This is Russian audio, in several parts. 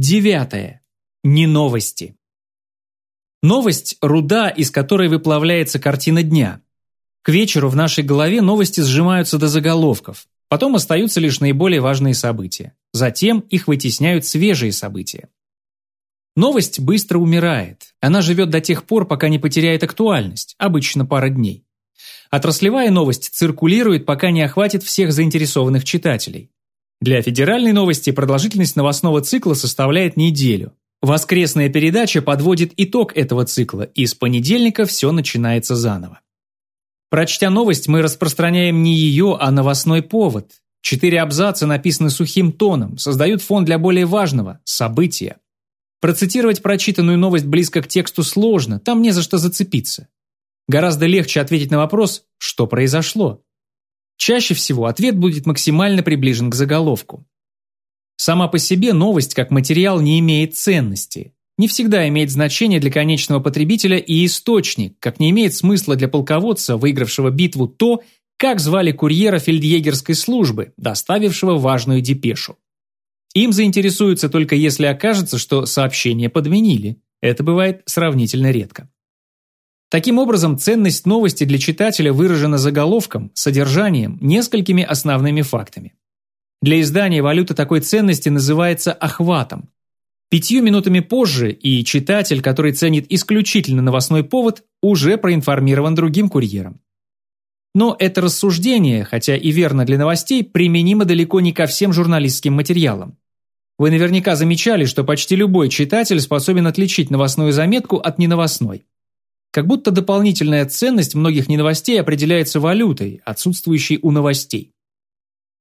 Девятое. Не новости. Новость – руда, из которой выплавляется картина дня. К вечеру в нашей голове новости сжимаются до заголовков. Потом остаются лишь наиболее важные события. Затем их вытесняют свежие события. Новость быстро умирает. Она живет до тех пор, пока не потеряет актуальность, обычно пара дней. Отраслевая новость циркулирует, пока не охватит всех заинтересованных читателей. Для федеральной новости продолжительность новостного цикла составляет неделю. Воскресная передача подводит итог этого цикла, и с понедельника все начинается заново. Прочтя новость, мы распространяем не ее, а новостной повод. Четыре абзаца написаны сухим тоном, создают фон для более важного – события. Процитировать прочитанную новость близко к тексту сложно, там не за что зацепиться. Гораздо легче ответить на вопрос «что произошл?». Чаще всего ответ будет максимально приближен к заголовку. Сама по себе новость как материал не имеет ценности. Не всегда имеет значение для конечного потребителя и источник, как не имеет смысла для полководца, выигравшего битву, то, как звали курьера фельдъегерской службы, доставившего важную депешу. Им заинтересуются только если окажется, что сообщение подменили. Это бывает сравнительно редко. Таким образом, ценность новости для читателя выражена заголовком, содержанием, несколькими основными фактами. Для издания валюта такой ценности называется охватом. Пятью минутами позже и читатель, который ценит исключительно новостной повод, уже проинформирован другим курьером. Но это рассуждение, хотя и верно для новостей, применимо далеко не ко всем журналистским материалам. Вы наверняка замечали, что почти любой читатель способен отличить новостную заметку от неновостной. Как будто дополнительная ценность многих неновостей определяется валютой, отсутствующей у новостей.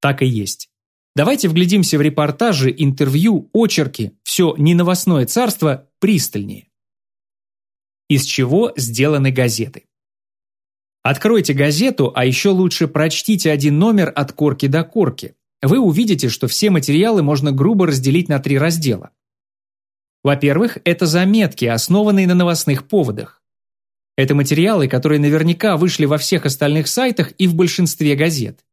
Так и есть. Давайте вглядимся в репортажи, интервью, очерки, все неновостное царство пристальнее. Из чего сделаны газеты? Откройте газету, а еще лучше прочтите один номер от корки до корки. Вы увидите, что все материалы можно грубо разделить на три раздела. Во-первых, это заметки, основанные на новостных поводах. Это материалы, которые наверняка вышли во всех остальных сайтах и в большинстве газет.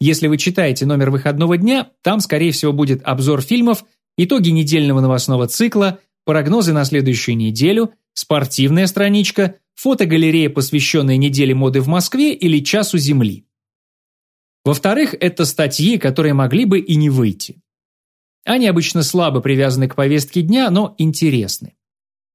Если вы читаете номер выходного дня, там, скорее всего, будет обзор фильмов, итоги недельного новостного цикла, прогнозы на следующую неделю, спортивная страничка, фотогалерея, посвященная неделе моды в Москве или часу Земли. Во-вторых, это статьи, которые могли бы и не выйти. Они обычно слабо привязаны к повестке дня, но интересны.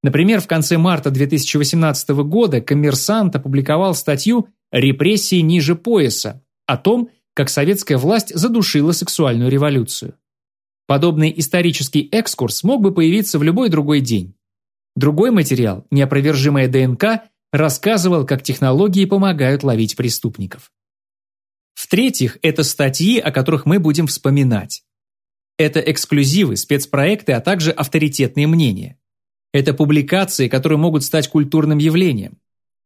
Например, в конце марта 2018 года «Коммерсант» опубликовал статью «Репрессии ниже пояса» о том, как советская власть задушила сексуальную революцию. Подобный исторический экскурс мог бы появиться в любой другой день. Другой материал, неопровержимая ДНК, рассказывал, как технологии помогают ловить преступников. В-третьих, это статьи, о которых мы будем вспоминать. Это эксклюзивы, спецпроекты, а также авторитетные мнения. Это публикации, которые могут стать культурным явлением.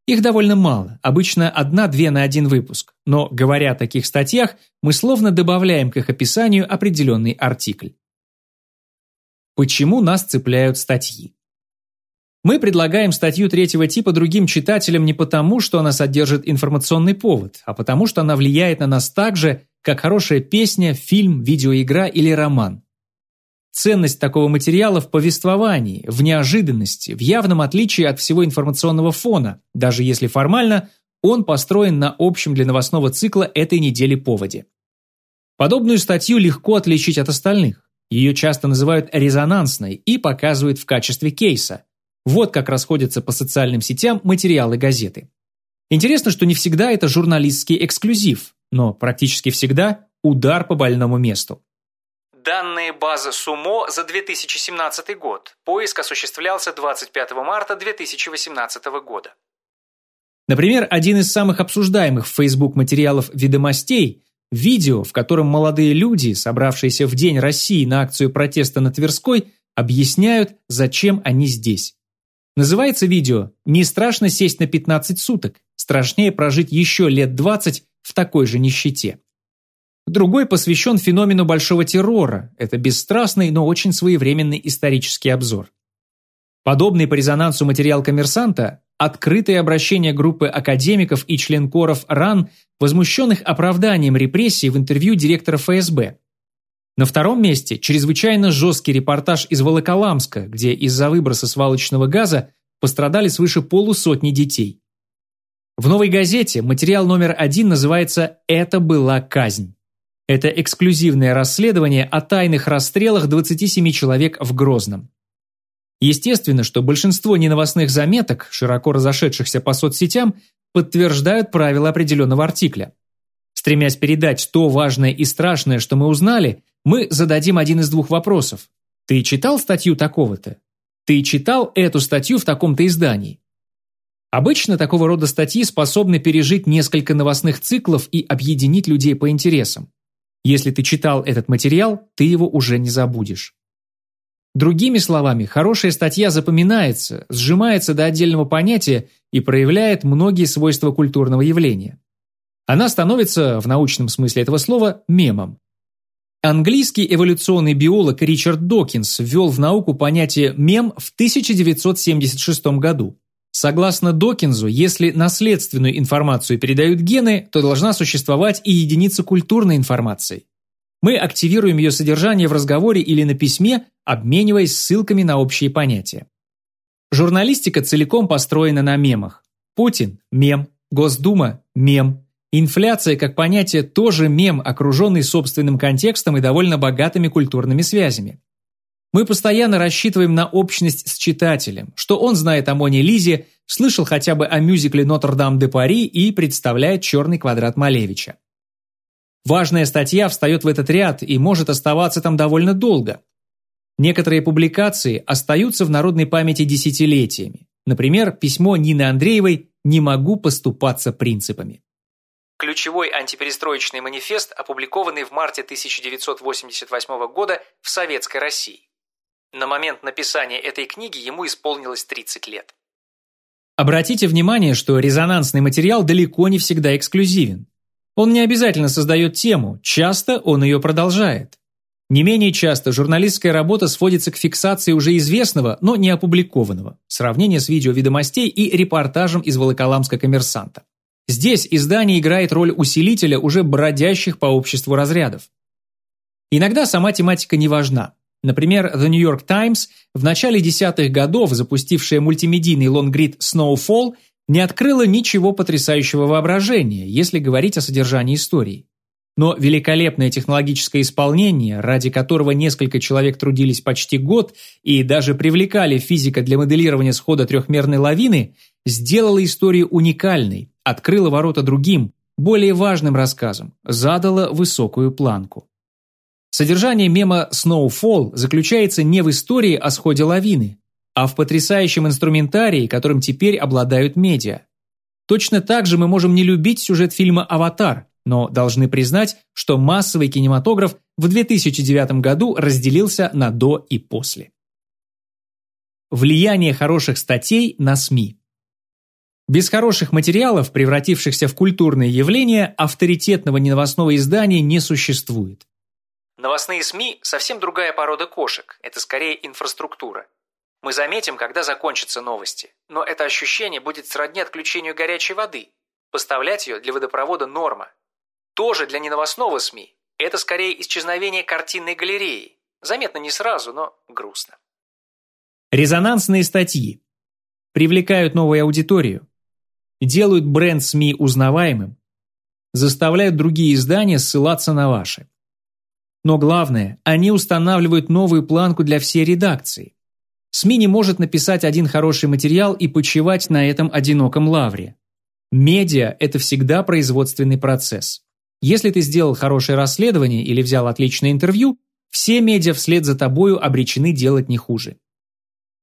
Их довольно мало, обычно одна-две на один выпуск, но, говоря о таких статьях, мы словно добавляем к их описанию определенный артикль. Почему нас цепляют статьи? Мы предлагаем статью третьего типа другим читателям не потому, что она содержит информационный повод, а потому, что она влияет на нас так же, как хорошая песня, фильм, видеоигра или роман. Ценность такого материала в повествовании, в неожиданности, в явном отличии от всего информационного фона, даже если формально он построен на общем для новостного цикла этой недели поводе. Подобную статью легко отличить от остальных. Ее часто называют резонансной и показывают в качестве кейса. Вот как расходятся по социальным сетям материалы газеты. Интересно, что не всегда это журналистский эксклюзив, но практически всегда удар по больному месту. Данные базы СУМО за 2017 год. Поиск осуществлялся 25 марта 2018 года. Например, один из самых обсуждаемых в Facebook материалов «Ведомостей» – видео, в котором молодые люди, собравшиеся в День России на акцию протеста на Тверской, объясняют, зачем они здесь. Называется видео «Не страшно сесть на 15 суток, страшнее прожить еще лет 20 в такой же нищете». Другой посвящен феномену большого террора. Это бесстрастный, но очень своевременный исторический обзор. Подобный по резонансу материал коммерсанта – открытое обращение группы академиков и членкоров РАН, возмущенных оправданием репрессий в интервью директора ФСБ. На втором месте чрезвычайно жесткий репортаж из Волоколамска, где из-за выброса свалочного газа пострадали свыше полусотни детей. В «Новой газете» материал номер один называется «Это была казнь». Это эксклюзивное расследование о тайных расстрелах 27 человек в Грозном. Естественно, что большинство неновостных заметок, широко разошедшихся по соцсетям, подтверждают правила определенного артикля. Стремясь передать то важное и страшное, что мы узнали, мы зададим один из двух вопросов. Ты читал статью такого-то? Ты читал эту статью в таком-то издании? Обычно такого рода статьи способны пережить несколько новостных циклов и объединить людей по интересам. Если ты читал этот материал, ты его уже не забудешь. Другими словами, хорошая статья запоминается, сжимается до отдельного понятия и проявляет многие свойства культурного явления. Она становится, в научном смысле этого слова, мемом. Английский эволюционный биолог Ричард Докинс ввел в науку понятие «мем» в 1976 году. Согласно Докинзу, если наследственную информацию передают гены, то должна существовать и единица культурной информации. Мы активируем ее содержание в разговоре или на письме, обмениваясь ссылками на общие понятия. Журналистика целиком построена на мемах. Путин – мем, Госдума – мем, инфляция как понятие тоже мем, окруженный собственным контекстом и довольно богатыми культурными связями. Мы постоянно рассчитываем на общность с читателем, что он знает о Моне Лизе, слышал хотя бы о мюзикле «Нотр-Дам-де-Пари» и представляет «Черный квадрат Малевича». Важная статья встает в этот ряд и может оставаться там довольно долго. Некоторые публикации остаются в народной памяти десятилетиями. Например, письмо Нины Андреевой «Не могу поступаться принципами». Ключевой антиперестроечный манифест, опубликованный в марте 1988 года в Советской России. На момент написания этой книги ему исполнилось 30 лет. Обратите внимание, что резонансный материал далеко не всегда эксклюзивен. Он не обязательно создает тему, часто он ее продолжает. Не менее часто журналистская работа сводится к фиксации уже известного, но не опубликованного, сравнение с видео ведомостей и репортажем из Волоколамска коммерсанта. Здесь издание играет роль усилителя уже бродящих по обществу разрядов. Иногда сама тематика не важна. Например, The New York Times, в начале десятых годов запустившая мультимедийный лонгрид Snowfall, не открыла ничего потрясающего воображения, если говорить о содержании истории. Но великолепное технологическое исполнение, ради которого несколько человек трудились почти год и даже привлекали физика для моделирования схода трехмерной лавины, сделало историю уникальной, открыло ворота другим, более важным рассказам, задало высокую планку. Содержание мема Snowfall заключается не в истории о сходе лавины, а в потрясающем инструментарии, которым теперь обладают медиа. Точно так же мы можем не любить сюжет фильма «Аватар», но должны признать, что массовый кинематограф в 2009 году разделился на «до» и «после». Влияние хороших статей на СМИ без хороших материалов, превратившихся в культурные явления, авторитетного неновостного издания не существует. Новостные СМИ – совсем другая порода кошек, это скорее инфраструктура. Мы заметим, когда закончатся новости, но это ощущение будет сродни отключению горячей воды. Поставлять ее для водопровода – норма. Тоже для неновостного СМИ – это скорее исчезновение картинной галереи. Заметно не сразу, но грустно. Резонансные статьи. Привлекают новую аудиторию. Делают бренд СМИ узнаваемым. Заставляют другие издания ссылаться на ваши. Но главное, они устанавливают новую планку для всей редакции. СМИ не может написать один хороший материал и почивать на этом одиноком лавре. Медиа – это всегда производственный процесс. Если ты сделал хорошее расследование или взял отличное интервью, все медиа вслед за тобою обречены делать не хуже.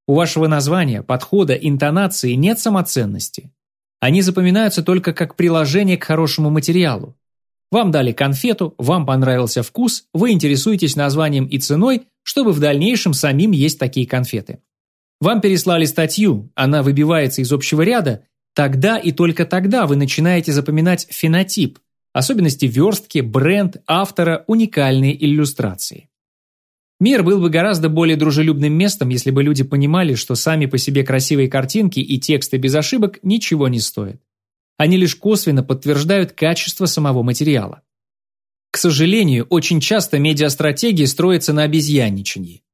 У вашего названия, подхода, интонации нет самоценности. Они запоминаются только как приложение к хорошему материалу. Вам дали конфету, вам понравился вкус, вы интересуетесь названием и ценой, чтобы в дальнейшем самим есть такие конфеты. Вам переслали статью, она выбивается из общего ряда, тогда и только тогда вы начинаете запоминать фенотип, особенности верстки, бренд, автора, уникальные иллюстрации. Мир был бы гораздо более дружелюбным местом, если бы люди понимали, что сами по себе красивые картинки и тексты без ошибок ничего не стоят. Они лишь косвенно подтверждают качество самого материала. К сожалению, очень часто медиастратегии строятся на обезьянничании.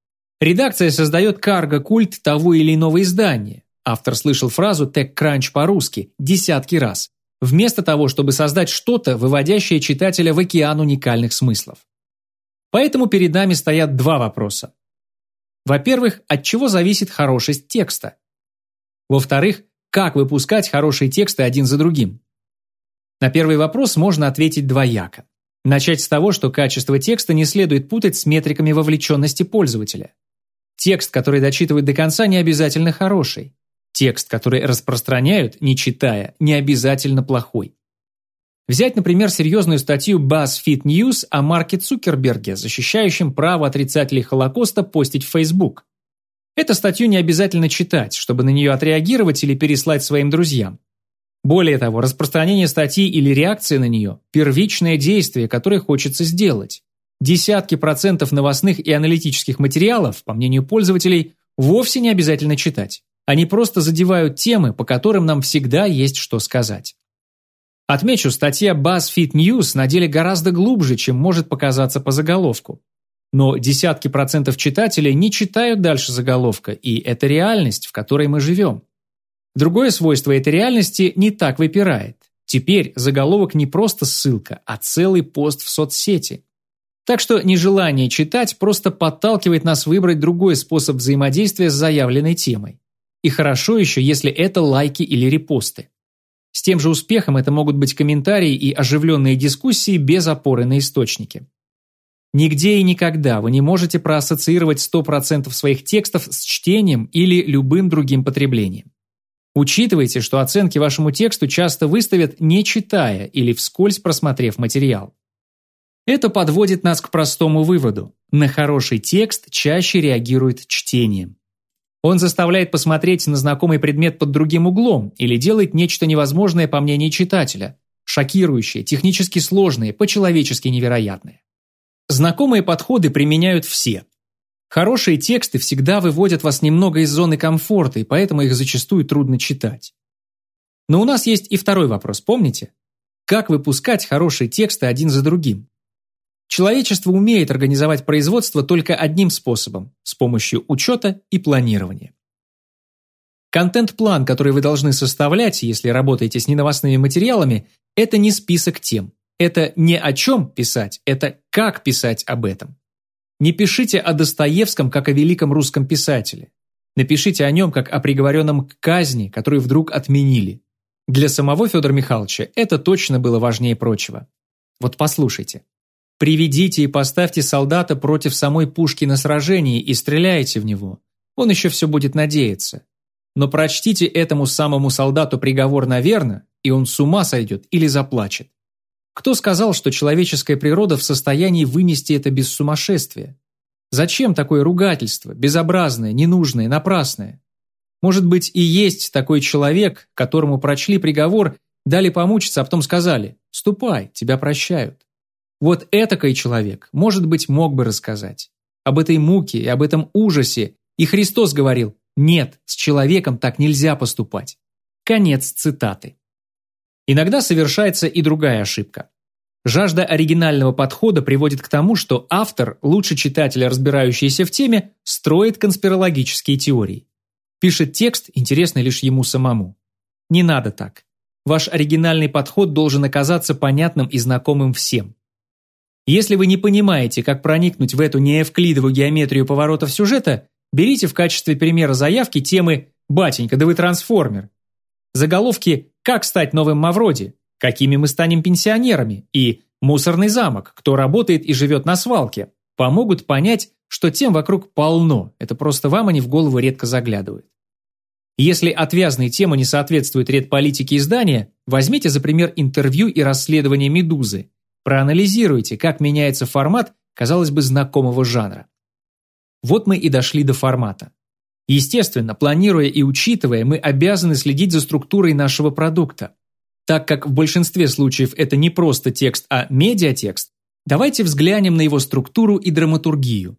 Редакция создает карго-культ того или иного издания. Автор слышал фразу «TechCrunch» по-русски десятки раз, вместо того, чтобы создать что-то, выводящее читателя в океан уникальных смыслов. Поэтому перед нами стоят два вопроса. Во-первых, от чего зависит хорошесть текста? Во-вторых, как выпускать хорошие тексты один за другим? На первый вопрос можно ответить двояко. Начать с того, что качество текста не следует путать с метриками вовлеченности пользователя. Текст, который дочитывают до конца, не обязательно хороший. Текст, который распространяют, не читая, не обязательно плохой. Взять, например, серьезную статью BuzzFeed News о Марке Цукерберге, защищающем право отрицателей Холокоста постить в Facebook. Эту статью не обязательно читать, чтобы на нее отреагировать или переслать своим друзьям. Более того, распространение статьи или реакция на нее – первичное действие, которое хочется сделать. Десятки процентов новостных и аналитических материалов, по мнению пользователей, вовсе не обязательно читать. Они просто задевают темы, по которым нам всегда есть что сказать. Отмечу, статья BuzzFeed News на деле гораздо глубже, чем может показаться по заголовку. Но десятки процентов читателей не читают дальше заголовка, и это реальность, в которой мы живем. Другое свойство этой реальности не так выпирает. Теперь заголовок не просто ссылка, а целый пост в соцсети. Так что нежелание читать просто подталкивает нас выбрать другой способ взаимодействия с заявленной темой. И хорошо еще, если это лайки или репосты. С тем же успехом это могут быть комментарии и оживленные дискуссии без опоры на источники. Нигде и никогда вы не можете проассоциировать 100% своих текстов с чтением или любым другим потреблением. Учитывайте, что оценки вашему тексту часто выставят не читая или вскользь просмотрев материал. Это подводит нас к простому выводу. На хороший текст чаще реагирует чтением. Он заставляет посмотреть на знакомый предмет под другим углом или делает нечто невозможное по мнению читателя, шокирующее, технически сложное, по-человечески невероятное. Знакомые подходы применяют все, Хорошие тексты всегда выводят вас немного из зоны комфорта, и поэтому их зачастую трудно читать. Но у нас есть и второй вопрос, помните? Как выпускать хорошие тексты один за другим? Человечество умеет организовать производство только одним способом – с помощью учета и планирования. Контент-план, который вы должны составлять, если работаете с неновостными материалами, это не список тем. Это не о чем писать, это как писать об этом. Не пишите о Достоевском, как о великом русском писателе. Напишите о нем, как о приговоренном к казни, который вдруг отменили. Для самого Федора Михайловича это точно было важнее прочего. Вот послушайте. Приведите и поставьте солдата против самой пушки на сражении и стреляйте в него. Он еще все будет надеяться. Но прочтите этому самому солдату приговор наверно, и он с ума сойдет или заплачет. Кто сказал, что человеческая природа в состоянии вынести это без сумасшествия? Зачем такое ругательство, безобразное, ненужное, напрасное? Может быть, и есть такой человек, которому прочли приговор, дали помучиться, а потом сказали «Ступай, тебя прощают». Вот этакой человек, может быть, мог бы рассказать. Об этой муке и об этом ужасе. И Христос говорил «Нет, с человеком так нельзя поступать». Конец цитаты. Иногда совершается и другая ошибка. Жажда оригинального подхода приводит к тому, что автор, лучше читателя, разбирающийся в теме, строит конспирологические теории. Пишет текст, интересный лишь ему самому. Не надо так. Ваш оригинальный подход должен оказаться понятным и знакомым всем. Если вы не понимаете, как проникнуть в эту неэвклидовую геометрию поворотов сюжета, берите в качестве примера заявки темы «Батенька, да вы трансформер». Заголовки как стать новым Мавроди? Какими мы станем пенсионерами? И мусорный замок, кто работает и живет на свалке, помогут понять, что тем вокруг полно, это просто вам они в голову редко заглядывают. Если отвязные темы не соответствуют редполитике издания, возьмите за пример интервью и расследование «Медузы». Проанализируйте, как меняется формат, казалось бы, знакомого жанра. Вот мы и дошли до формата. Естественно, планируя и учитывая, мы обязаны следить за структурой нашего продукта. Так как в большинстве случаев это не просто текст, а медиатекст, давайте взглянем на его структуру и драматургию.